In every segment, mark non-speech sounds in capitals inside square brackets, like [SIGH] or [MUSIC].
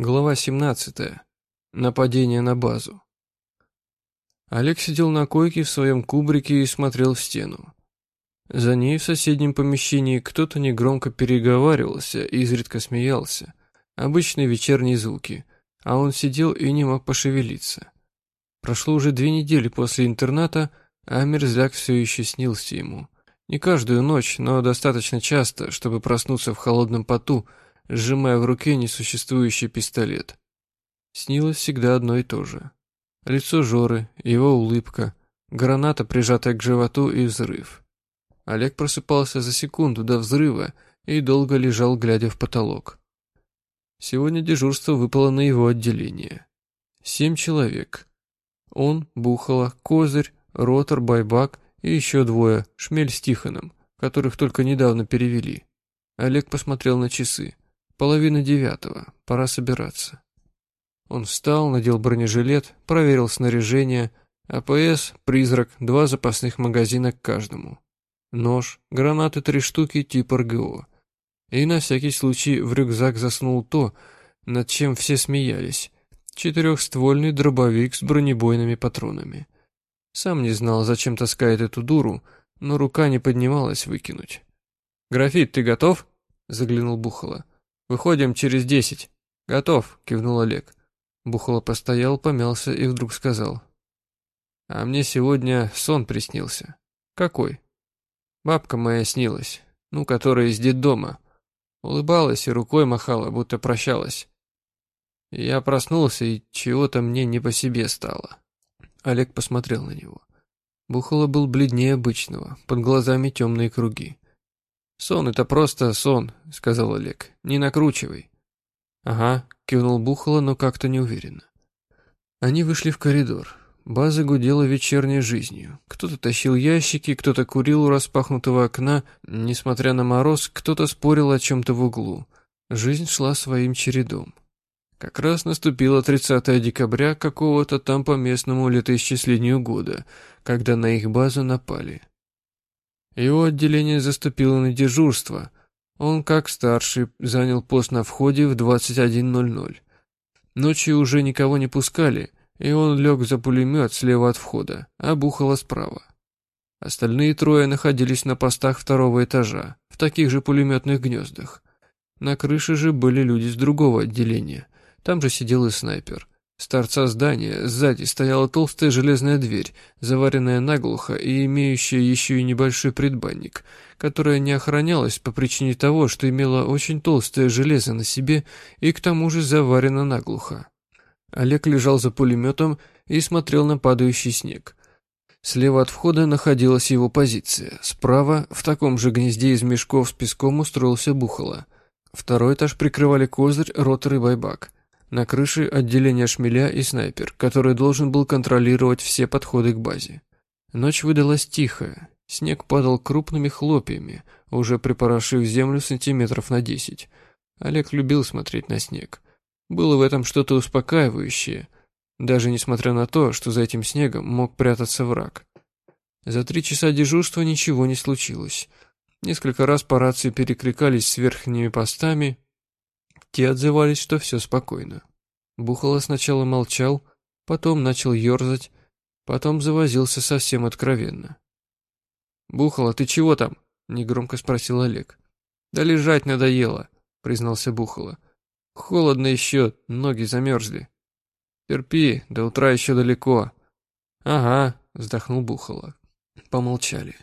Глава 17. Нападение на базу. Олег сидел на койке в своем кубрике и смотрел в стену. За ней в соседнем помещении кто-то негромко переговаривался и изредка смеялся. Обычные вечерние звуки, а он сидел и не мог пошевелиться. Прошло уже две недели после интерната, а мерзляк все еще снился ему. Не каждую ночь, но достаточно часто, чтобы проснуться в холодном поту, сжимая в руке несуществующий пистолет. Снилось всегда одно и то же. Лицо Жоры, его улыбка, граната, прижатая к животу и взрыв. Олег просыпался за секунду до взрыва и долго лежал, глядя в потолок. Сегодня дежурство выпало на его отделение. Семь человек. Он, Бухало, Козырь, Ротор, Байбак и еще двое, Шмель с Тихоном, которых только недавно перевели. Олег посмотрел на часы. Половина девятого. Пора собираться. Он встал, надел бронежилет, проверил снаряжение, АПС, призрак, два запасных магазина к каждому. Нож, гранаты три штуки типа РГО. И на всякий случай в рюкзак заснул то, над чем все смеялись. Четырехствольный дробовик с бронебойными патронами. Сам не знал, зачем таскает эту дуру, но рука не поднималась выкинуть. «Графит, ты готов?» — заглянул Бухало. «Выходим через десять». «Готов», — кивнул Олег. Бухало постоял, помялся и вдруг сказал. «А мне сегодня сон приснился». «Какой?» «Бабка моя снилась, ну, которая из детдома. Улыбалась и рукой махала, будто прощалась. Я проснулся, и чего-то мне не по себе стало». Олег посмотрел на него. Бухало был бледнее обычного, под глазами темные круги. «Сон — это просто сон», — сказал Олег. «Не накручивай». «Ага», — кивнул Бухало, но как-то неуверенно. Они вышли в коридор. База гудела вечерней жизнью. Кто-то тащил ящики, кто-то курил у распахнутого окна. Несмотря на мороз, кто-то спорил о чем-то в углу. Жизнь шла своим чередом. Как раз наступило 30 декабря какого-то там по местному летоисчислению года, когда на их базу напали. Его отделение заступило на дежурство. Он, как старший, занял пост на входе в 21.00. Ночью уже никого не пускали, и он лег за пулемет слева от входа, а бухало справа. Остальные трое находились на постах второго этажа, в таких же пулеметных гнездах. На крыше же были люди с другого отделения. Там же сидел и снайпер. С торца здания сзади стояла толстая железная дверь, заваренная наглухо и имеющая еще и небольшой предбанник, которая не охранялась по причине того, что имела очень толстое железо на себе и к тому же заварена наглухо. Олег лежал за пулеметом и смотрел на падающий снег. Слева от входа находилась его позиция. Справа, в таком же гнезде из мешков с песком, устроился Бухало. Второй этаж прикрывали Козырь, Ротор и Байбак. На крыше отделение шмеля и снайпер, который должен был контролировать все подходы к базе. Ночь выдалась тихая. Снег падал крупными хлопьями, уже припорошив землю сантиметров на десять. Олег любил смотреть на снег. Было в этом что-то успокаивающее, даже несмотря на то, что за этим снегом мог прятаться враг. За три часа дежурства ничего не случилось. Несколько раз по рации перекликались с верхними постами, те отзывались, что все спокойно. Бухало сначала молчал, потом начал ерзать, потом завозился совсем откровенно. «Бухало, ты чего там?» — негромко спросил Олег. «Да лежать надоело», — признался Бухало. «Холодно еще, ноги замерзли». «Терпи, до утра еще далеко». «Ага», — вздохнул Бухало. Помолчали.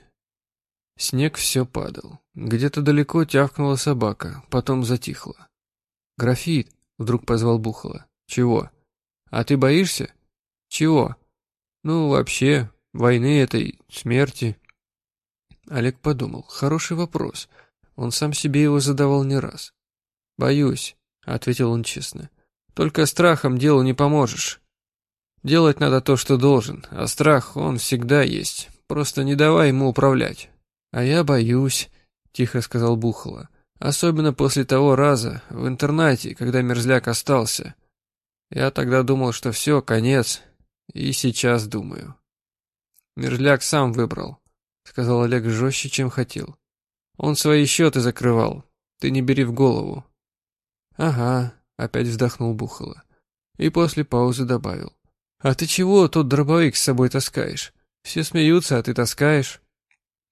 Снег все падал. Где-то далеко тявкнула собака, потом затихла. «Графит!» — вдруг позвал Бухало. «Чего? А ты боишься?» «Чего?» «Ну, вообще, войны этой, смерти». Олег подумал. Хороший вопрос. Он сам себе его задавал не раз. «Боюсь», — ответил он честно. «Только страхом делу не поможешь. Делать надо то, что должен, а страх, он всегда есть. Просто не давай ему управлять». «А я боюсь», — тихо сказал Бухало. Особенно после того раза, в интернате, когда мерзляк остался. Я тогда думал, что все, конец. И сейчас думаю. Мерзляк сам выбрал, сказал Олег жестче, чем хотел. Он свои счеты закрывал. Ты не бери в голову. Ага, опять вздохнул Бухало. И после паузы добавил. А ты чего тут дробовик с собой таскаешь? Все смеются, а ты таскаешь.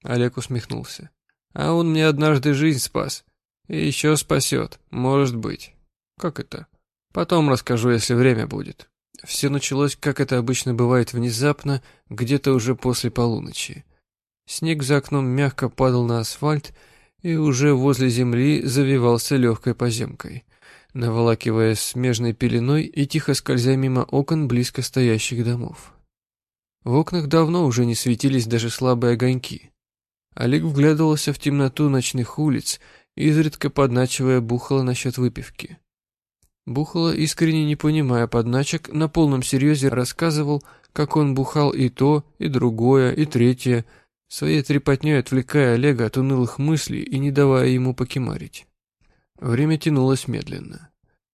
Олег усмехнулся. А он мне однажды жизнь спас. И еще спасет, может быть. Как это? Потом расскажу, если время будет. Все началось, как это обычно бывает, внезапно, где-то уже после полуночи. Снег за окном мягко падал на асфальт, и уже возле земли завивался легкой поземкой, наволакивая смежной пеленой и тихо скользя мимо окон близко стоящих домов. В окнах давно уже не светились даже слабые огоньки. Олег вглядывался в темноту ночных улиц, изредка подначивая Бухала насчет выпивки. Бухало, искренне не понимая подначек, на полном серьезе рассказывал, как он бухал и то, и другое, и третье, своей трепотней отвлекая Олега от унылых мыслей и не давая ему покемарить. Время тянулось медленно.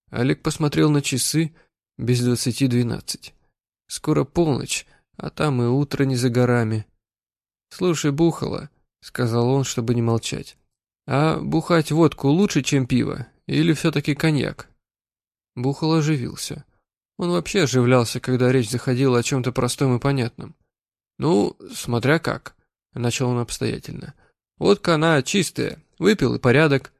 Олег посмотрел на часы без двадцати двенадцать. Скоро полночь, а там и утро не за горами. «Слушай, Бухало», — сказал он, чтобы не молчать, «а бухать водку лучше, чем пиво? Или все-таки коньяк?» Бухал оживился. Он вообще оживлялся, когда речь заходила о чем-то простом и понятном. «Ну, смотря как», — начал он обстоятельно. «Водка она чистая, выпил и порядок.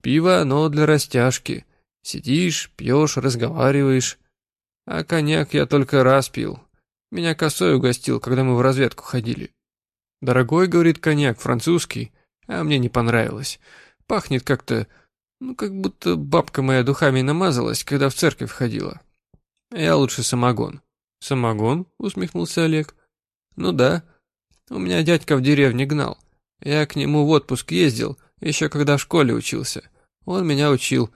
Пиво оно для растяжки. Сидишь, пьешь, разговариваешь. А коньяк я только раз пил. Меня косой угостил, когда мы в разведку ходили. Дорогой, говорит, коньяк, французский, а мне не понравилось. Пахнет как-то ну, как будто бабка моя духами намазалась, когда в церковь ходила. Я лучше самогон. Самогон? Усмехнулся Олег. Ну да. У меня дядька в деревне гнал. Я к нему в отпуск ездил, еще когда в школе учился. Он меня учил.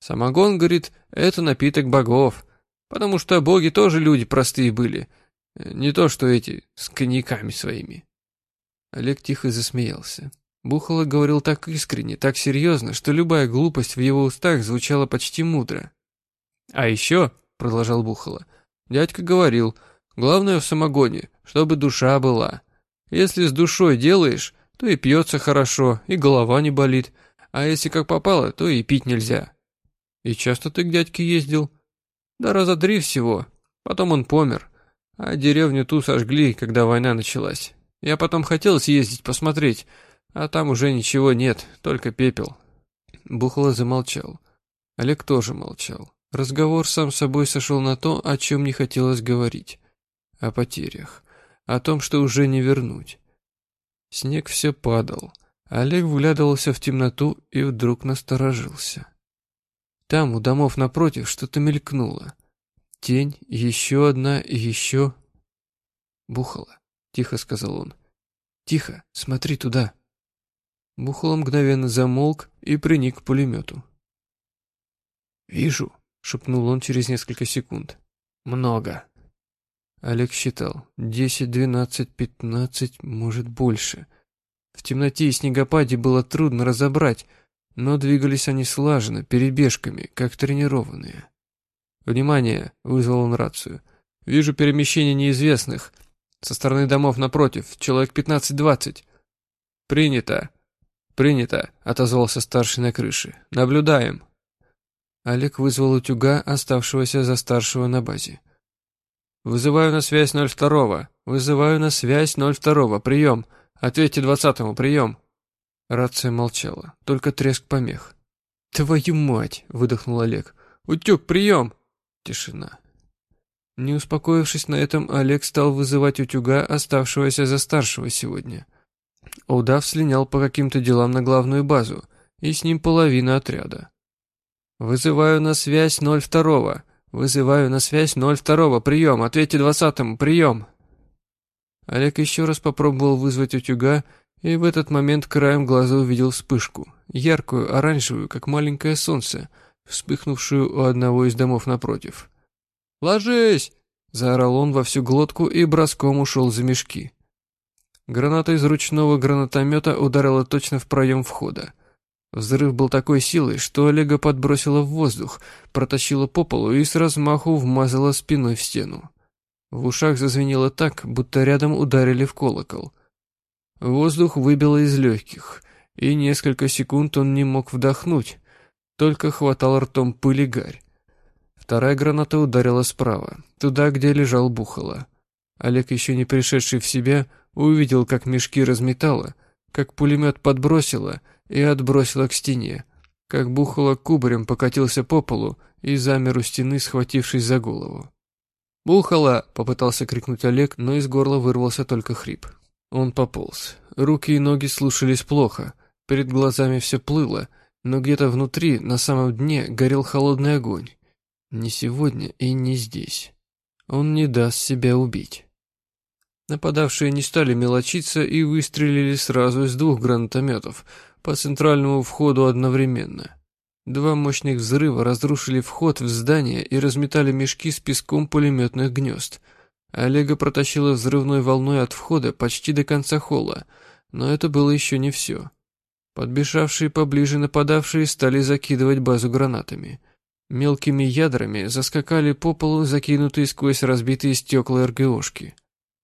Самогон, говорит, это напиток богов. Потому что боги тоже люди простые были. Не то, что эти, с коньяками своими. Олег тихо засмеялся. Бухало говорил так искренне, так серьезно, что любая глупость в его устах звучала почти мудро. «А еще», — продолжал Бухало, — «дядька говорил, главное в самогоне, чтобы душа была. Если с душой делаешь, то и пьется хорошо, и голова не болит, а если как попало, то и пить нельзя». «И часто ты к дядьке ездил?» «Да раза три всего. Потом он помер, а деревню ту сожгли, когда война началась. Я потом хотел съездить посмотреть, а там уже ничего нет, только пепел. Бухло замолчал. Олег тоже молчал. Разговор сам собой сошел на то, о чем не хотелось говорить. О потерях. О том, что уже не вернуть. Снег все падал. Олег вглядывался в темноту и вдруг насторожился. Там, у домов напротив, что-то мелькнуло. Тень, еще одна и еще... «Бухало», — тихо сказал он. «Тихо, смотри туда». Бухло мгновенно замолк и приник к пулемету. «Вижу», — шепнул он через несколько секунд. «Много». Олег считал. Десять, двенадцать, пятнадцать, может, больше. В темноте и снегопаде было трудно разобрать, но двигались они слаженно, перебежками, как тренированные. «Внимание!» — вызвал он рацию. «Вижу перемещение неизвестных. Со стороны домов напротив. Человек пятнадцать-двадцать». «Принято!» «Принято», — отозвался старший на крыше. «Наблюдаем». Олег вызвал утюга, оставшегося за старшего на базе. «Вызываю на связь 02-го. Вызываю на связь 02-го. Прием. Ответьте 20-му. Прием». Рация молчала. Только треск помех. «Твою мать!» — выдохнул Олег. «Утюг, прием!» Тишина. Не успокоившись на этом, Олег стал вызывать утюга, оставшегося за старшего сегодня. Удав слинял по каким-то делам на главную базу, и с ним половина отряда. «Вызываю на связь 02-го! Вызываю на связь 02-го! Прием! Ответьте 20-му! Прием!» Олег еще раз попробовал вызвать утюга, и в этот момент краем глаза увидел вспышку, яркую, оранжевую, как маленькое солнце, вспыхнувшую у одного из домов напротив. «Ложись!» — заорал он во всю глотку и броском ушел за мешки. Граната из ручного гранатомета ударила точно в проем входа. Взрыв был такой силой, что Олега подбросило в воздух, протащило по полу и с размаху вмазало спиной в стену. В ушах зазвенело так, будто рядом ударили в колокол. Воздух выбило из легких, и несколько секунд он не мог вдохнуть, только хватал ртом пыль и гарь. Вторая граната ударила справа, туда, где лежал Бухало. Олег, еще не пришедший в себя, увидел, как мешки разметало, как пулемет подбросило и отбросило к стене, как Бухало кубарем покатился по полу и замер у стены, схватившись за голову. «Бухало!» — попытался крикнуть Олег, но из горла вырвался только хрип. Он пополз. Руки и ноги слушались плохо, перед глазами все плыло, но где-то внутри, на самом дне, горел холодный огонь. Не сегодня и не здесь. Он не даст себя убить. Нападавшие не стали мелочиться и выстрелили сразу из двух гранатометов по центральному входу одновременно. Два мощных взрыва разрушили вход в здание и разметали мешки с песком пулеметных гнезд. Олега протащила взрывной волной от входа почти до конца холла, но это было еще не все. Подбежавшие поближе нападавшие стали закидывать базу гранатами. Мелкими ядрами заскакали по полу закинутые сквозь разбитые стекла РГОшки.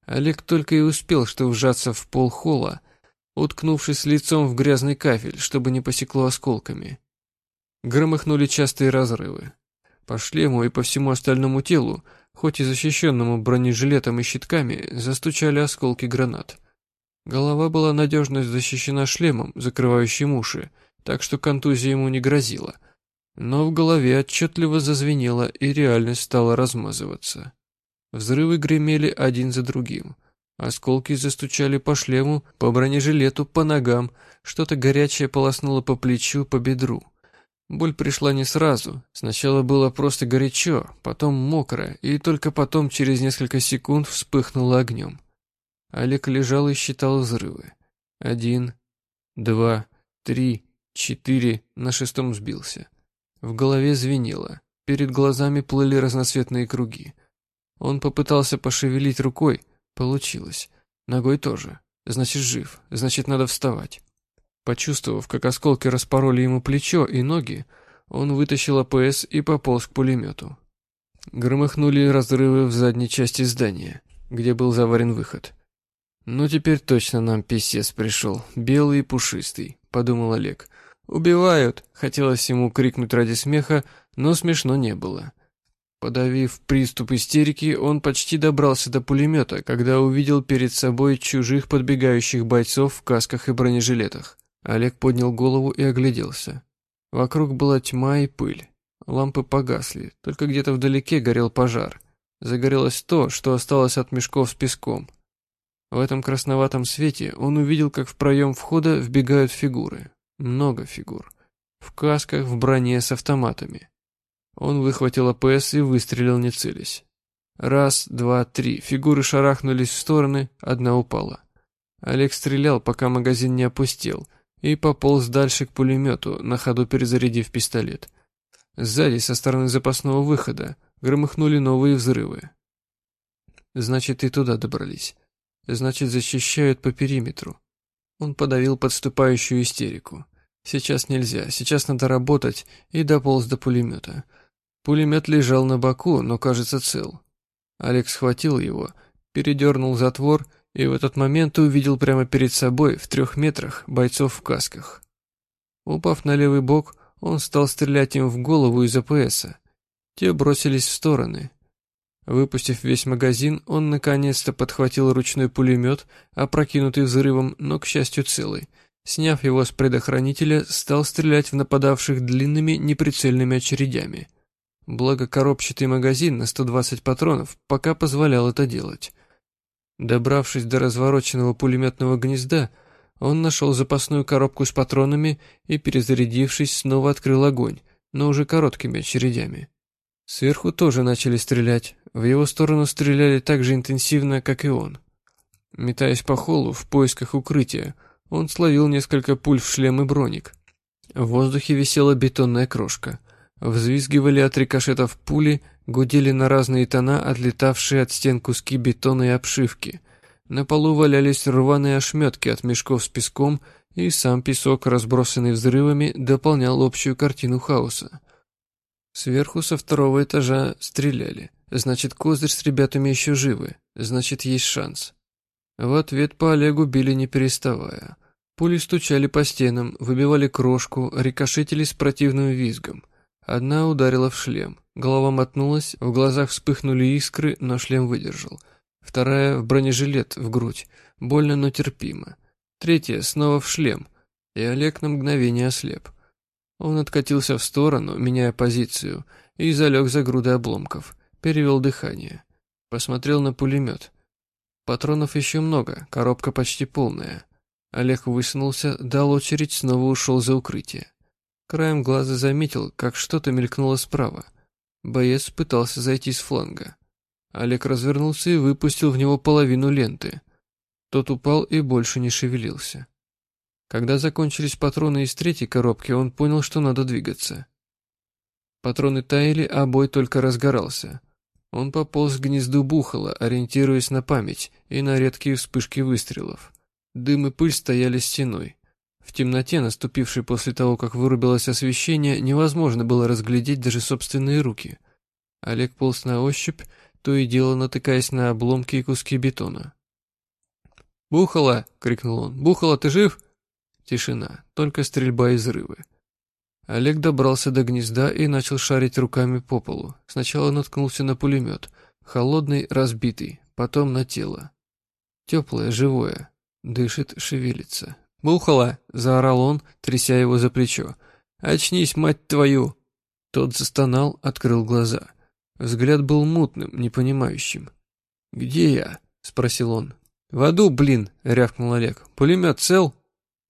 Олег только и успел, что вжаться в пол холла, уткнувшись лицом в грязный кафель, чтобы не посекло осколками. Громыхнули частые разрывы. По шлему и по всему остальному телу, хоть и защищенному бронежилетом и щитками, застучали осколки гранат. Голова была надежно защищена шлемом, закрывающим уши, так что контузия ему не грозила. Но в голове отчетливо зазвенело, и реальность стала размазываться. Взрывы гремели один за другим. Осколки застучали по шлему, по бронежилету, по ногам, что-то горячее полоснуло по плечу, по бедру. Боль пришла не сразу. Сначала было просто горячо, потом мокро, и только потом через несколько секунд вспыхнуло огнем. Олег лежал и считал взрывы. Один, два, три, четыре, на шестом сбился. В голове звенело, перед глазами плыли разноцветные круги. Он попытался пошевелить рукой. Получилось. Ногой тоже. Значит, жив. Значит, надо вставать. Почувствовав, как осколки распороли ему плечо и ноги, он вытащил АПС и пополз к пулемету. Громыхнули разрывы в задней части здания, где был заварен выход. «Ну, теперь точно нам писец пришел, белый и пушистый», — подумал Олег. «Убивают!» — хотелось ему крикнуть ради смеха, но смешно не было. Подавив приступ истерики, он почти добрался до пулемета, когда увидел перед собой чужих подбегающих бойцов в касках и бронежилетах. Олег поднял голову и огляделся. Вокруг была тьма и пыль. Лампы погасли, только где-то вдалеке горел пожар. Загорелось то, что осталось от мешков с песком. В этом красноватом свете он увидел, как в проем входа вбегают фигуры. Много фигур. В касках, в броне с автоматами. Он выхватил АПС и выстрелил, не целясь. Раз, два, три. Фигуры шарахнулись в стороны, одна упала. Олег стрелял, пока магазин не опустел, и пополз дальше к пулемету, на ходу перезарядив пистолет. Сзади, со стороны запасного выхода, громыхнули новые взрывы. Значит, и туда добрались. Значит, защищают по периметру. Он подавил подступающую истерику. Сейчас нельзя, сейчас надо работать, и дополз до пулемета. Пулемет лежал на боку, но, кажется, цел. Олег схватил его, передернул затвор и в этот момент увидел прямо перед собой, в трех метрах, бойцов в касках. Упав на левый бок, он стал стрелять им в голову из АПСа. Те бросились в стороны. Выпустив весь магазин, он наконец-то подхватил ручной пулемет, опрокинутый взрывом, но, к счастью, целый. Сняв его с предохранителя, стал стрелять в нападавших длинными неприцельными очередями – Благо коробчатый магазин на 120 патронов пока позволял это делать. Добравшись до развороченного пулеметного гнезда, он нашел запасную коробку с патронами и, перезарядившись, снова открыл огонь, но уже короткими очередями. Сверху тоже начали стрелять, в его сторону стреляли так же интенсивно, как и он. Метаясь по холлу в поисках укрытия, он словил несколько пуль в шлем и броник. В воздухе висела бетонная крошка — Взвизгивали от рикошетов пули, гудели на разные тона отлетавшие от стен куски бетона и обшивки. На полу валялись рваные ошметки от мешков с песком, и сам песок, разбросанный взрывами, дополнял общую картину хаоса. Сверху со второго этажа стреляли. Значит, Козырь с ребятами еще живы. Значит, есть шанс. В ответ по Олегу били не переставая. Пули стучали по стенам, выбивали крошку, рикошетили с противным визгом. Одна ударила в шлем. Голова мотнулась, в глазах вспыхнули искры, но шлем выдержал. Вторая в бронежилет, в грудь. Больно, но терпимо. Третья снова в шлем. И Олег на мгновение ослеп. Он откатился в сторону, меняя позицию, и залег за грудой обломков. Перевел дыхание. Посмотрел на пулемет. Патронов еще много, коробка почти полная. Олег высунулся, дал очередь, снова ушел за укрытие. Краем глаза заметил, как что-то мелькнуло справа. Боец пытался зайти с фланга. Олег развернулся и выпустил в него половину ленты. Тот упал и больше не шевелился. Когда закончились патроны из третьей коробки, он понял, что надо двигаться. Патроны таяли, а бой только разгорался. Он пополз к гнезду бухала, ориентируясь на память и на редкие вспышки выстрелов. Дым и пыль стояли стеной. В темноте, наступившей после того, как вырубилось освещение, невозможно было разглядеть даже собственные руки. Олег полз на ощупь, то и дело натыкаясь на обломки и куски бетона. «Бухало!» — крикнул он. «Бухало, ты жив?» Тишина, только стрельба и взрывы. Олег добрался до гнезда и начал шарить руками по полу. Сначала наткнулся на пулемет. Холодный, разбитый, потом на тело. Теплое, живое. Дышит, шевелится. «Бухало!» — заорал он, тряся его за плечо. «Очнись, мать твою!» Тот застонал, открыл глаза. Взгляд был мутным, непонимающим. «Где я?» — спросил он. «В аду, блин!» — рявкнул Олег. «Пулемет цел?»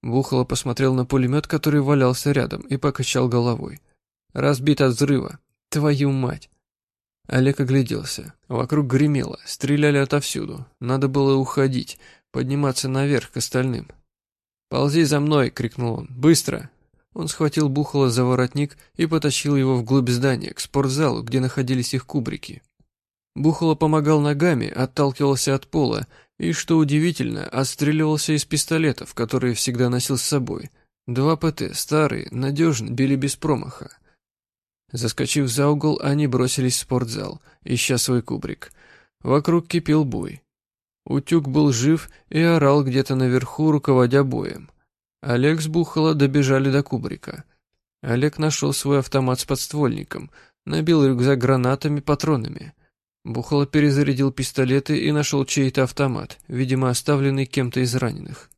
Бухало посмотрел на пулемет, который валялся рядом, и покачал головой. «Разбит от взрыва. Твою мать!» Олег огляделся. Вокруг гремело, стреляли отовсюду. Надо было уходить, подниматься наверх к остальным. «Ползи за мной!» — крикнул он. «Быстро!» Он схватил Бухало за воротник и потащил его вглубь здания, к спортзалу, где находились их кубрики. Бухало помогал ногами, отталкивался от пола и, что удивительно, отстреливался из пистолетов, которые всегда носил с собой. Два ПТ, старые, надежно, били без промаха. Заскочив за угол, они бросились в спортзал, ища свой кубрик. Вокруг кипел бой. Утюг был жив и орал где-то наверху, руководя боем. Олег с Бухало добежали до кубрика. Олег нашел свой автомат с подствольником, набил рюкзак гранатами, патронами. Бухало перезарядил пистолеты и нашел чей-то автомат, видимо, оставленный кем-то из раненых.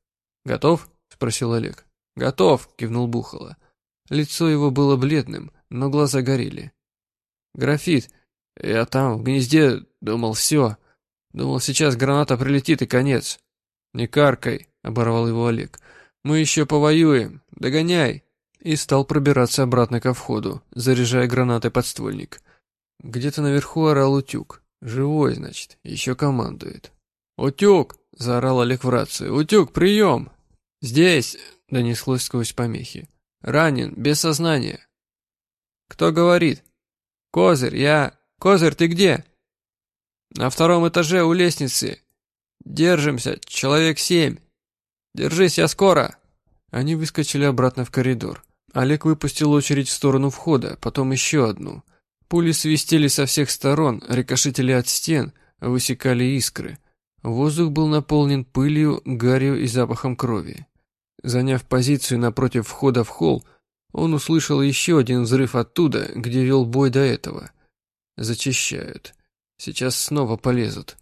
«Готов?» — спросил Олег. «Готов!» — кивнул Бухало. Лицо его было бледным, но глаза горели. «Графит! Я там, в гнезде, думал, все. Думал, сейчас граната прилетит и конец». «Не каркай!» — оборвал его Олег. «Мы еще повоюем! Догоняй!» И стал пробираться обратно ко входу, заряжая гранатой подствольник. Где-то наверху орал утюг. Живой, значит, еще командует. «Утюг!» — заорал Олег в рацию. «Утюг, прием!» «Здесь!» — донеслось сквозь помехи. «Ранен, без сознания». «Кто говорит?» «Козырь, я... Козырь, ты где?» «На втором этаже у лестницы. Держимся, человек семь. Держись, я скоро!» Они выскочили обратно в коридор. Олег выпустил очередь в сторону входа, потом еще одну — Пули свистели со всех сторон, рикошетили от стен, высекали искры. Воздух был наполнен пылью, гарью и запахом крови. Заняв позицию напротив входа в холл, он услышал еще один взрыв оттуда, где вел бой до этого. Зачищают. Сейчас снова полезут.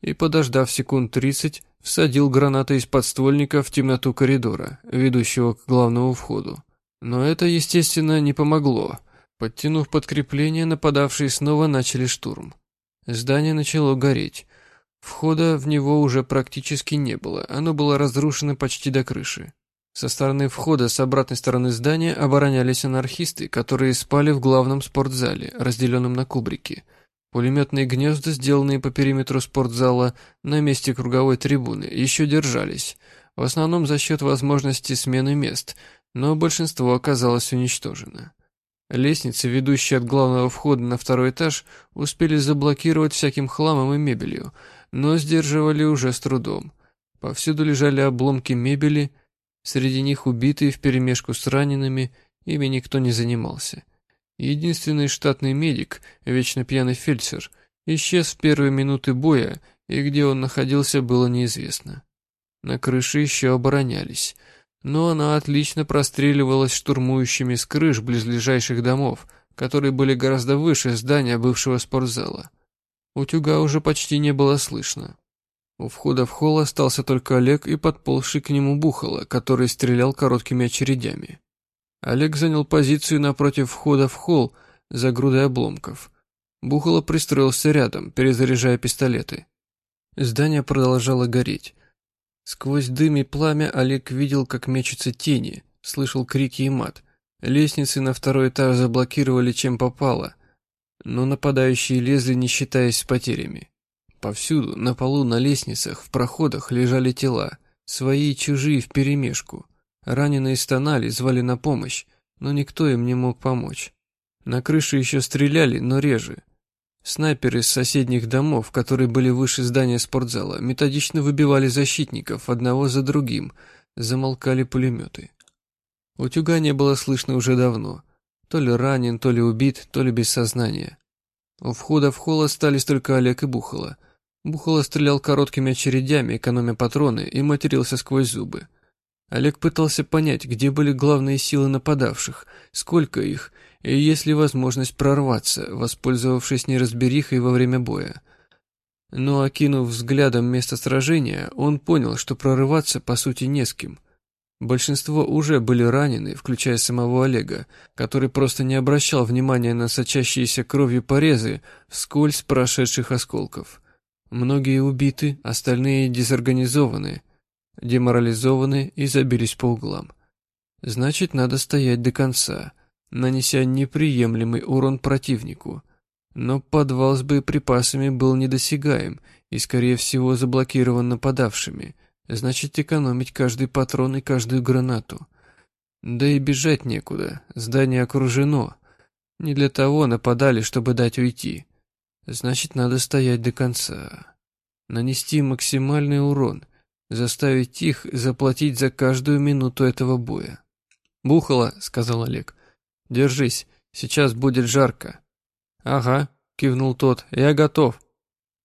И, подождав секунд тридцать, всадил гранату из подствольника в темноту коридора, ведущего к главному входу. Но это, естественно, не помогло. Подтянув подкрепление, нападавшие снова начали штурм. Здание начало гореть. Входа в него уже практически не было, оно было разрушено почти до крыши. Со стороны входа с обратной стороны здания оборонялись анархисты, которые спали в главном спортзале, разделенном на кубрики. Пулеметные гнезда, сделанные по периметру спортзала на месте круговой трибуны, еще держались, в основном за счет возможности смены мест, но большинство оказалось уничтожено. Лестницы, ведущие от главного входа на второй этаж, успели заблокировать всяким хламом и мебелью, но сдерживали уже с трудом. Повсюду лежали обломки мебели, среди них убитые вперемешку с ранеными, ими никто не занимался. Единственный штатный медик, вечно пьяный фельдшер, исчез в первые минуты боя, и где он находился, было неизвестно. На крыше еще оборонялись — но она отлично простреливалась штурмующими с крыш близлежащих домов, которые были гораздо выше здания бывшего спортзала. Утюга уже почти не было слышно. У входа в холл остался только Олег и подползший к нему Бухало, который стрелял короткими очередями. Олег занял позицию напротив входа в холл за грудой обломков. Бухало пристроился рядом, перезаряжая пистолеты. Здание продолжало гореть. Сквозь дым и пламя Олег видел, как мечутся тени, слышал крики и мат. Лестницы на второй этаж заблокировали чем попало, но нападающие лезли, не считаясь с потерями. Повсюду, на полу, на лестницах, в проходах лежали тела, свои и чужие вперемешку. Раненые стонали, звали на помощь, но никто им не мог помочь. На крыше еще стреляли, но реже. Снайперы из соседних домов, которые были выше здания спортзала, методично выбивали защитников одного за другим, замолкали пулеметы. Утюга не было слышно уже давно. То ли ранен, то ли убит, то ли без сознания. У входа в холл остались только Олег и Бухало. Бухало стрелял короткими очередями, экономя патроны, и матерился сквозь зубы. Олег пытался понять, где были главные силы нападавших, сколько их, и есть ли возможность прорваться, воспользовавшись неразберихой во время боя. Но, окинув взглядом место сражения, он понял, что прорываться по сути не с кем. Большинство уже были ранены, включая самого Олега, который просто не обращал внимания на сочащиеся кровью порезы вскользь прошедших осколков. Многие убиты, остальные дезорганизованы – деморализованы и забились по углам. Значит, надо стоять до конца, нанеся неприемлемый урон противнику. Но подвал с боеприпасами был недосягаем и, скорее всего, заблокирован нападавшими. Значит, экономить каждый патрон и каждую гранату. Да и бежать некуда, здание окружено. Не для того нападали, чтобы дать уйти. Значит, надо стоять до конца. Нанести максимальный урон, заставить их заплатить за каждую минуту этого боя. «Бухало», — сказал Олег. «Держись, сейчас будет жарко». «Ага», — кивнул тот, — «я готов».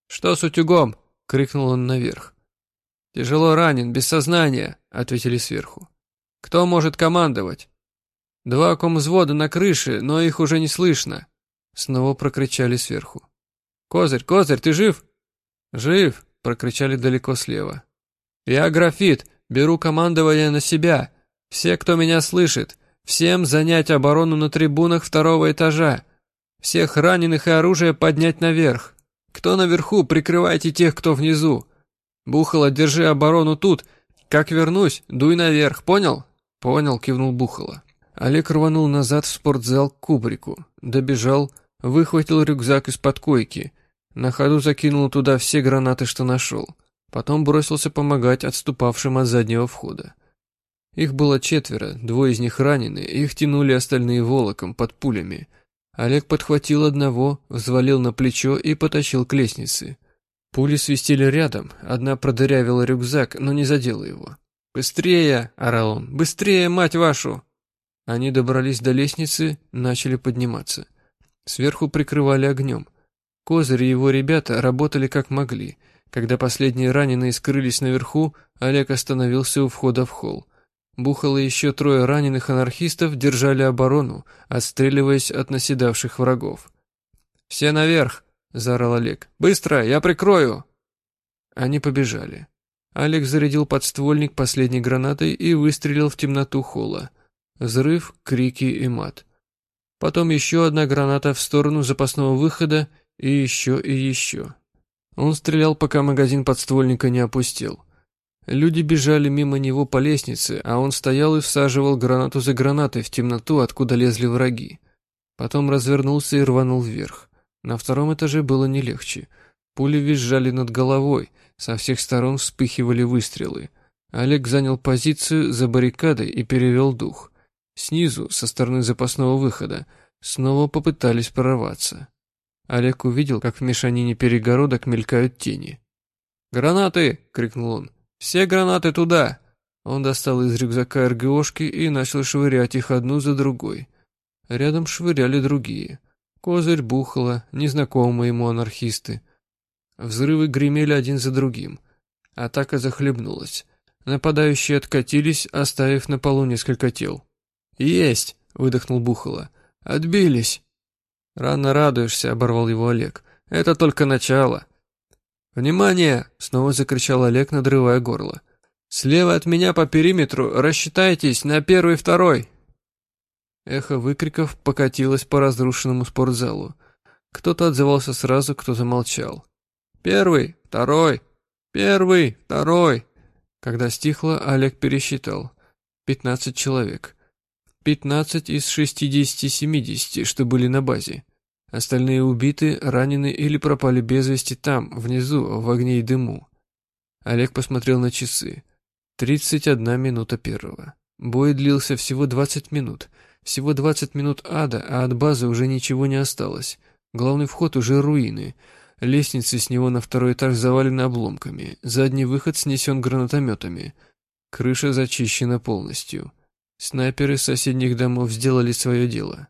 «Что с утюгом?» — крикнул он наверх. «Тяжело ранен, без сознания», — ответили сверху. «Кто может командовать?» «Два комвзвода на крыше, но их уже не слышно», — снова прокричали сверху. «Козырь, Козырь, ты жив?» «Жив», — прокричали далеко слева. «Я графит, беру командование на себя. Все, кто меня слышит, всем занять оборону на трибунах второго этажа. Всех раненых и оружие поднять наверх. Кто наверху, прикрывайте тех, кто внизу. Бухало, держи оборону тут. Как вернусь, дуй наверх, понял?» «Понял», — кивнул Бухало. Олег рванул назад в спортзал к кубрику. Добежал, выхватил рюкзак из-под койки. На ходу закинул туда все гранаты, что нашел. Потом бросился помогать отступавшим от заднего входа. Их было четверо, двое из них ранены, их тянули остальные волоком под пулями. Олег подхватил одного, взвалил на плечо и потащил к лестнице. Пули свистели рядом, одна продырявила рюкзак, но не задела его. «Быстрее!» — орал он. «Быстрее, мать вашу!» Они добрались до лестницы, начали подниматься. Сверху прикрывали огнем. Козырь и его ребята работали как могли — когда последние раненые скрылись наверху, Олег остановился у входа в холл. Бухало еще трое раненых анархистов держали оборону, отстреливаясь от наседавших врагов. «Все наверх!» — заорал Олег. «Быстро! Я прикрою!» Они побежали. Олег зарядил подствольник последней гранатой и выстрелил в темноту холла. Взрыв, крики и мат. Потом еще одна граната в сторону запасного выхода и еще и еще. Он стрелял, пока магазин подствольника не опустел. Люди бежали мимо него по лестнице, а он стоял и всаживал гранату за гранатой в темноту, откуда лезли враги. Потом развернулся и рванул вверх. На втором этаже было не легче. Пули визжали над головой, со всех сторон вспыхивали выстрелы. Олег занял позицию за баррикадой и перевел дух. Снизу, со стороны запасного выхода, снова попытались прорваться. Олег увидел, как в мешанине перегородок мелькают тени. «Гранаты!» — крикнул он. «Все гранаты туда!» Он достал из рюкзака РГОшки и начал швырять их одну за другой. Рядом швыряли другие. Козырь бухало, незнакомые ему анархисты. Взрывы гремели один за другим. Атака захлебнулась. Нападающие откатились, оставив на полу несколько тел. «Есть!» — выдохнул Бухало. «Отбились!» Рано радуешься, оборвал его Олег. Это только начало. Внимание! Снова закричал Олег, надрывая горло. Слева от меня по периметру рассчитайтесь на первый второй. Эхо выкриков покатилось по разрушенному спортзалу. Кто-то отзывался сразу, кто-то молчал. Первый, второй, первый, второй. Когда стихло, Олег пересчитал. Пятнадцать человек. Пятнадцать из шестидесяти-семидесяти, что были на базе. Остальные убиты, ранены или пропали без вести там, внизу, в огне и дыму. Олег посмотрел на часы. Тридцать одна минута первого. Бой длился всего двадцать минут. Всего двадцать минут ада, а от базы уже ничего не осталось. Главный вход уже руины. Лестницы с него на второй этаж завалены обломками. Задний выход снесен гранатометами. Крыша зачищена полностью. Снайперы соседних домов сделали свое дело.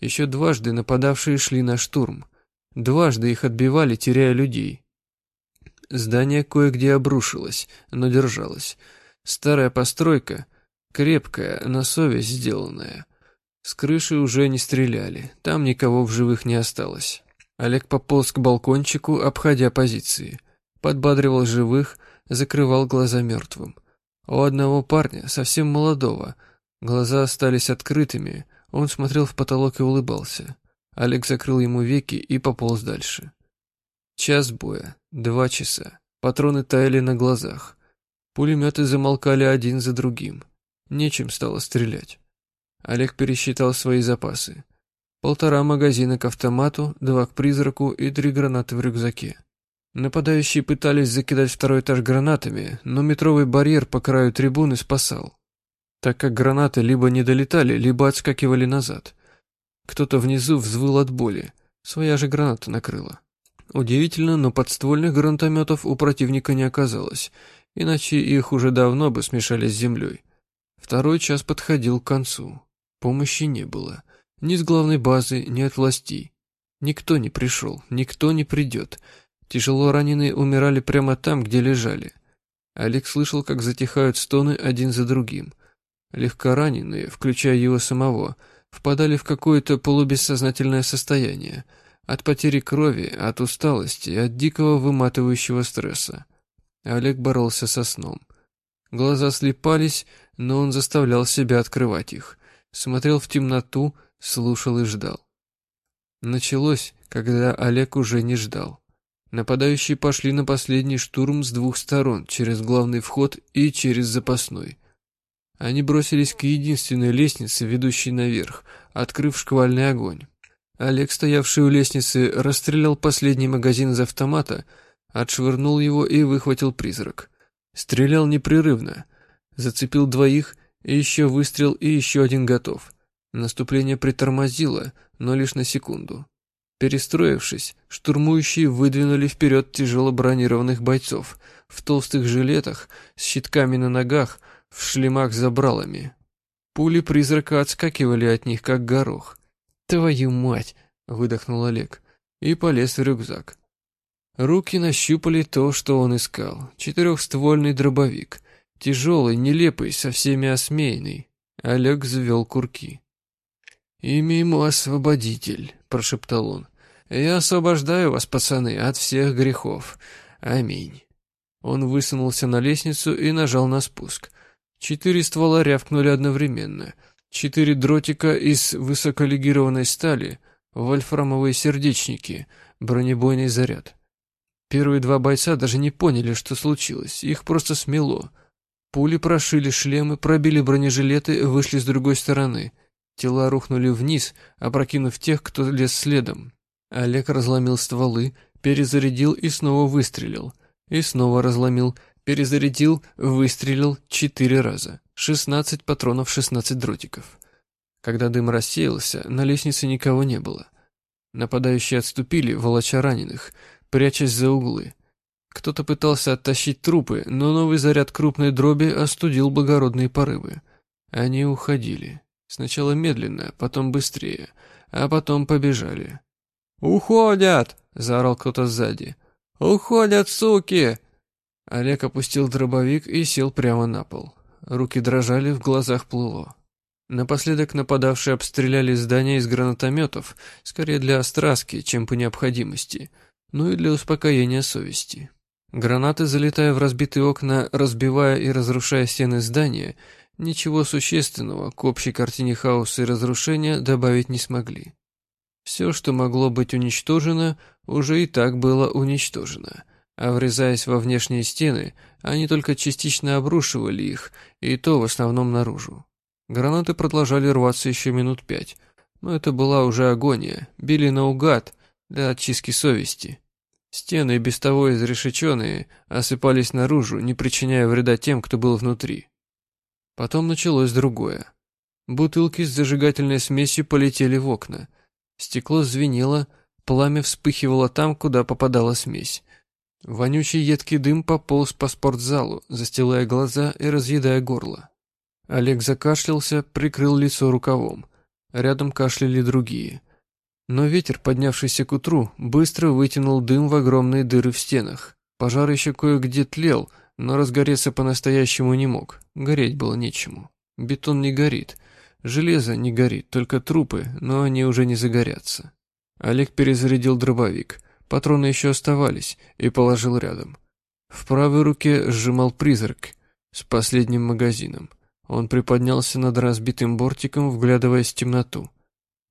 Еще дважды нападавшие шли на штурм. Дважды их отбивали, теряя людей. Здание кое-где обрушилось, но держалось. Старая постройка, крепкая, на совесть сделанная. С крыши уже не стреляли, там никого в живых не осталось. Олег пополз к балкончику, обходя позиции. Подбадривал живых, закрывал глаза мертвым. У одного парня, совсем молодого, глаза остались открытыми, он смотрел в потолок и улыбался. Олег закрыл ему веки и пополз дальше. Час боя, два часа, патроны таяли на глазах. Пулеметы замолкали один за другим. Нечем стало стрелять. Олег пересчитал свои запасы. Полтора магазина к автомату, два к призраку и три гранаты в рюкзаке. Нападающие пытались закидать второй этаж гранатами, но метровый барьер по краю трибуны спасал, так как гранаты либо не долетали, либо отскакивали назад. Кто-то внизу взвыл от боли, своя же граната накрыла. Удивительно, но подствольных гранатометов у противника не оказалось, иначе их уже давно бы смешали с землей. Второй час подходил к концу. Помощи не было. Ни с главной базы, ни от властей. Никто не пришел, никто не придет. Тяжело раненые умирали прямо там, где лежали. Олег слышал, как затихают стоны один за другим. Легкораненые, включая его самого, впадали в какое-то полубессознательное состояние. От потери крови, от усталости, от дикого выматывающего стресса. Олег боролся со сном. Глаза слепались, но он заставлял себя открывать их. Смотрел в темноту, слушал и ждал. Началось, когда Олег уже не ждал. Нападающие пошли на последний штурм с двух сторон, через главный вход и через запасной. Они бросились к единственной лестнице, ведущей наверх, открыв шквальный огонь. Олег, стоявший у лестницы, расстрелял последний магазин из автомата, отшвырнул его и выхватил призрак. Стрелял непрерывно, зацепил двоих, и еще выстрел, и еще один готов. Наступление притормозило, но лишь на секунду. Перестроившись, штурмующие выдвинули вперед тяжело бронированных бойцов в толстых жилетах, с щитками на ногах, в шлемах с забралами. Пули призрака отскакивали от них, как горох. «Твою мать!» — выдохнул Олег и полез в рюкзак. Руки нащупали то, что он искал. Четырехствольный дробовик. Тяжелый, нелепый, со всеми осмеянный. Олег завел курки. «Имя ему Освободитель», — прошептал он. «Я освобождаю вас, пацаны, от всех грехов. Аминь». Он высунулся на лестницу и нажал на спуск. Четыре ствола рявкнули одновременно. Четыре дротика из высоколегированной стали, вольфрамовые сердечники, бронебойный заряд. Первые два бойца даже не поняли, что случилось, их просто смело. Пули прошили шлемы, пробили бронежилеты, вышли с другой стороны. Тела рухнули вниз, опрокинув тех, кто лез следом. Олег разломил стволы, перезарядил и снова выстрелил. И снова разломил, перезарядил, выстрелил четыре раза. Шестнадцать патронов, шестнадцать дротиков. Когда дым рассеялся, на лестнице никого не было. Нападающие отступили, волоча раненых, прячась за углы. Кто-то пытался оттащить трупы, но новый заряд крупной дроби остудил благородные порывы. Они уходили. Сначала медленно, потом быстрее, а потом побежали. «Уходят!» — заорал кто-то сзади. «Уходят, суки!» Олег опустил дробовик и сел прямо на пол. Руки дрожали, в глазах плыло. Напоследок нападавшие обстреляли здание из гранатометов, скорее для остраски, чем по необходимости, ну и для успокоения совести. Гранаты, залетая в разбитые окна, разбивая и разрушая стены здания, ничего существенного к общей картине хаоса и разрушения добавить не смогли. Все, что могло быть уничтожено, уже и так было уничтожено, а врезаясь во внешние стены, они только частично обрушивали их, и то в основном наружу. Гранаты продолжали рваться еще минут пять, но это была уже агония, били наугад для очистки совести. Стены, без того изрешеченные, осыпались наружу, не причиняя вреда тем, кто был внутри. Потом началось другое. Бутылки с зажигательной смесью полетели в окна. Стекло звенело, пламя вспыхивало там, куда попадала смесь. Вонючий едкий дым пополз по спортзалу, застилая глаза и разъедая горло. Олег закашлялся, прикрыл лицо рукавом. Рядом кашляли другие. Но ветер, поднявшийся к утру, быстро вытянул дым в огромные дыры в стенах. Пожар еще кое-где тлел, но разгореться по-настоящему не мог. Гореть было нечему. Бетон не горит. Железо не горит, только трупы, но они уже не загорятся. Олег перезарядил дробовик. Патроны еще оставались и положил рядом. В правой руке сжимал призрак с последним магазином. Он приподнялся над разбитым бортиком, вглядываясь в темноту.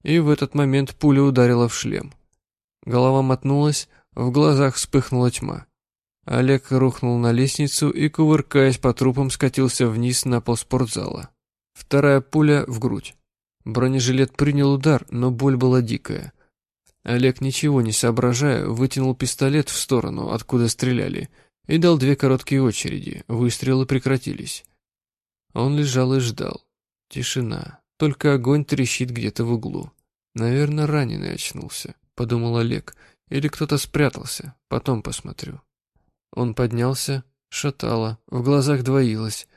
И в этот момент пуля ударила в шлем. Голова мотнулась, в глазах вспыхнула тьма. Олег рухнул на лестницу и, кувыркаясь по трупам, скатился вниз на пол спортзала. Вторая пуля в грудь. Бронежилет принял удар, но боль была дикая. Олег, ничего не соображая, вытянул пистолет в сторону, откуда стреляли, и дал две короткие очереди. Выстрелы прекратились. Он лежал и ждал. Тишина. Только огонь трещит где-то в углу. Наверное, раненый очнулся, подумал Олег. Или кто-то спрятался. Потом посмотрю. Он поднялся, шатало, в глазах двоилось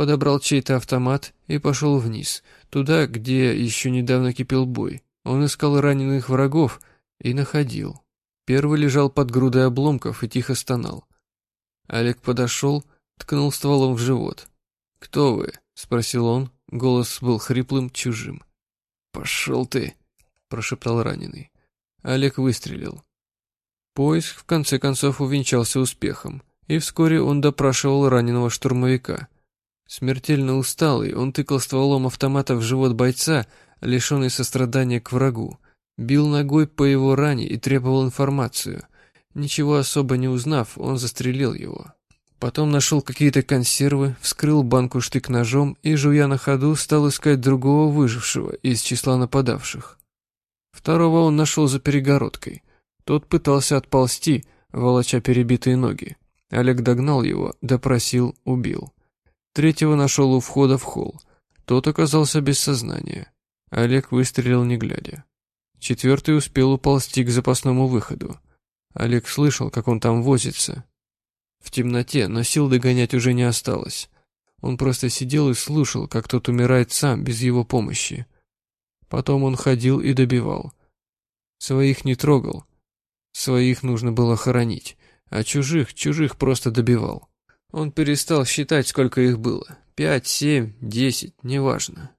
подобрал чей-то автомат и пошел вниз, туда, где еще недавно кипел бой. Он искал раненых врагов и находил. Первый лежал под грудой обломков и тихо стонал. Олег подошел, ткнул стволом в живот. «Кто вы?» — спросил он. Голос был хриплым, чужим. «Пошел ты!» — прошептал раненый. Олег выстрелил. Поиск в конце концов увенчался успехом, и вскоре он допрашивал раненого штурмовика — Смертельно усталый, он тыкал стволом автомата в живот бойца, лишенный сострадания к врагу. Бил ногой по его ране и требовал информацию. Ничего особо не узнав, он застрелил его. Потом нашел какие-то консервы, вскрыл банку штык-ножом и, жуя на ходу, стал искать другого выжившего из числа нападавших. Второго он нашел за перегородкой. Тот пытался отползти, волоча перебитые ноги. Олег догнал его, допросил, убил. Третьего нашел у входа в холл. Тот оказался без сознания. Олег выстрелил не глядя. Четвертый успел уползти к запасному выходу. Олег слышал, как он там возится. В темноте, но сил догонять уже не осталось. Он просто сидел и слушал, как тот умирает сам, без его помощи. Потом он ходил и добивал. Своих не трогал. Своих нужно было хоронить, а чужих, чужих просто добивал. Он перестал считать, сколько их было. Пять, семь, десять, неважно.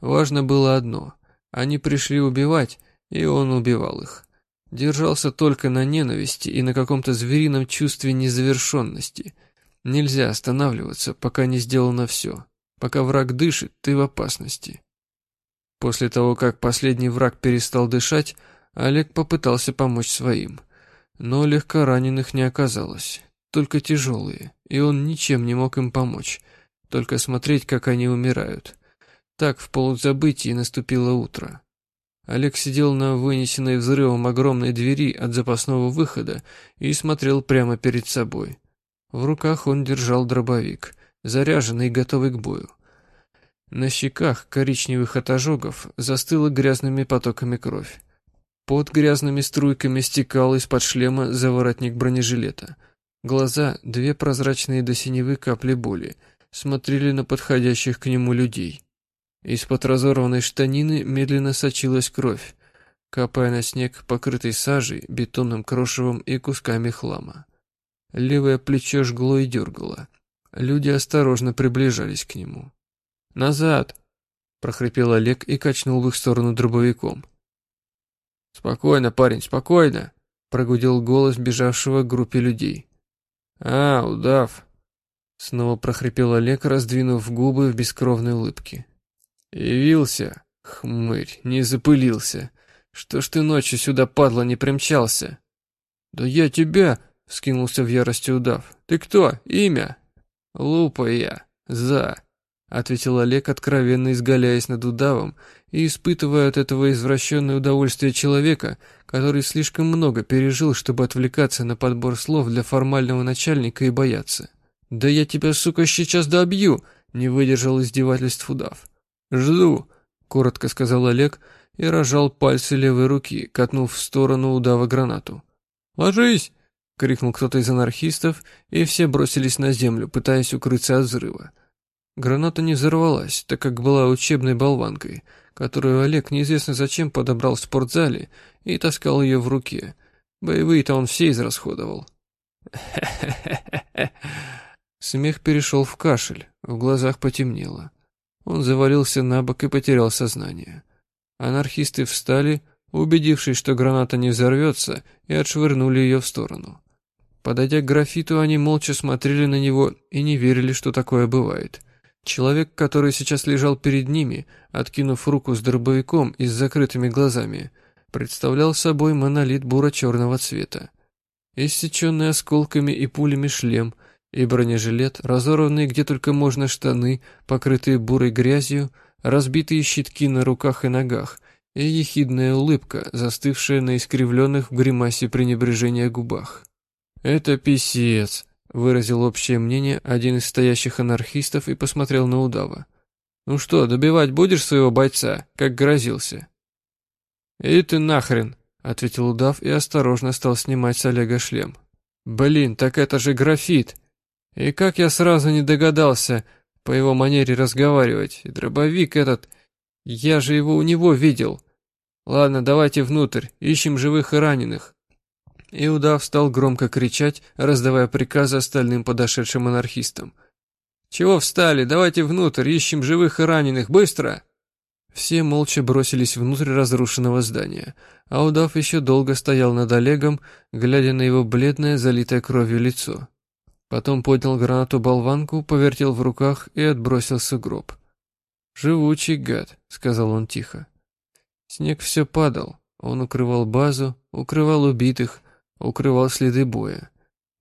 Важно было одно. Они пришли убивать, и он убивал их. Держался только на ненависти и на каком-то зверином чувстве незавершенности. Нельзя останавливаться, пока не сделано все. Пока враг дышит, ты в опасности. После того, как последний враг перестал дышать, Олег попытался помочь своим. Но легко раненых не оказалось только тяжелые, и он ничем не мог им помочь, только смотреть, как они умирают. Так в полузабытии наступило утро. Олег сидел на вынесенной взрывом огромной двери от запасного выхода и смотрел прямо перед собой. В руках он держал дробовик, заряженный и готовый к бою. На щеках коричневых от ожогов застыла грязными потоками кровь. Под грязными струйками стекал из-под шлема заворотник бронежилета — Глаза, две прозрачные до синевы капли боли, смотрели на подходящих к нему людей. Из-под разорванной штанины медленно сочилась кровь, капая на снег, покрытый сажей, бетонным крошевом и кусками хлама. Левое плечо жгло и дергало. Люди осторожно приближались к нему. «Назад!» — прохрипел Олег и качнул в их сторону дробовиком. «Спокойно, парень, спокойно!» — прогудел голос бежавшего к группе людей. «А, удав!» — снова прохрипел Олег, раздвинув губы в бескровной улыбке. «Явился, хмырь, не запылился. Что ж ты ночью сюда, падла, не примчался?» «Да я тебя!» — вскинулся в ярости удав. «Ты кто? Имя?» «Лупа я. За!» — ответил Олег, откровенно изгаляясь над удавом и испытывая от этого извращенное удовольствие человека, который слишком много пережил, чтобы отвлекаться на подбор слов для формального начальника и бояться. «Да я тебя, сука, сейчас добью!» — не выдержал издевательств удав. «Жду!» — коротко сказал Олег и рожал пальцы левой руки, катнув в сторону удава гранату. «Ложись!» — крикнул кто-то из анархистов, и все бросились на землю, пытаясь укрыться от взрыва. Граната не взорвалась, так как была учебной болванкой — которую Олег неизвестно зачем подобрал в спортзале и таскал ее в руке. Боевые-то он все израсходовал. [LAUGHS] Смех перешел в кашель, в глазах потемнело. Он завалился на бок и потерял сознание. Анархисты встали, убедившись, что граната не взорвется, и отшвырнули ее в сторону. Подойдя к графиту, они молча смотрели на него и не верили, что такое бывает. Человек, который сейчас лежал перед ними, откинув руку с дробовиком и с закрытыми глазами, представлял собой монолит буро-черного цвета. Иссеченный осколками и пулями шлем и бронежилет, разорванные где только можно штаны, покрытые бурой грязью, разбитые щитки на руках и ногах и ехидная улыбка, застывшая на искривленных в гримасе пренебрежения губах. «Это писец», Выразил общее мнение один из стоящих анархистов и посмотрел на удава. «Ну что, добивать будешь своего бойца, как грозился?» «И ты нахрен!» — ответил удав и осторожно стал снимать с Олега шлем. «Блин, так это же графит! И как я сразу не догадался по его манере разговаривать, и дробовик этот, я же его у него видел. Ладно, давайте внутрь, ищем живых и раненых. И удав стал громко кричать, раздавая приказы остальным подошедшим анархистам. «Чего встали? Давайте внутрь, ищем живых и раненых, быстро!» Все молча бросились внутрь разрушенного здания, а удав еще долго стоял над Олегом, глядя на его бледное, залитое кровью лицо. Потом поднял гранату-болванку, повертел в руках и отбросил сугроб. «Живучий гад», — сказал он тихо. Снег все падал, он укрывал базу, укрывал убитых, укрывал следы боя.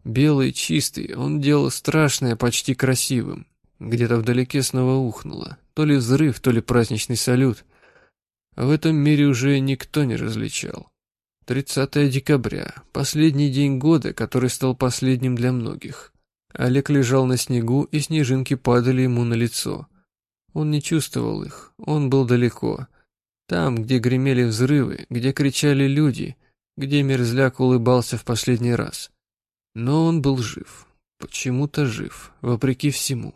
Белый, чистый, он делал страшное почти красивым. Где-то вдалеке снова ухнуло. То ли взрыв, то ли праздничный салют. В этом мире уже никто не различал. 30 декабря, последний день года, который стал последним для многих. Олег лежал на снегу, и снежинки падали ему на лицо. Он не чувствовал их, он был далеко. Там, где гремели взрывы, где кричали люди — где мерзляк улыбался в последний раз. Но он был жив. Почему-то жив, вопреки всему.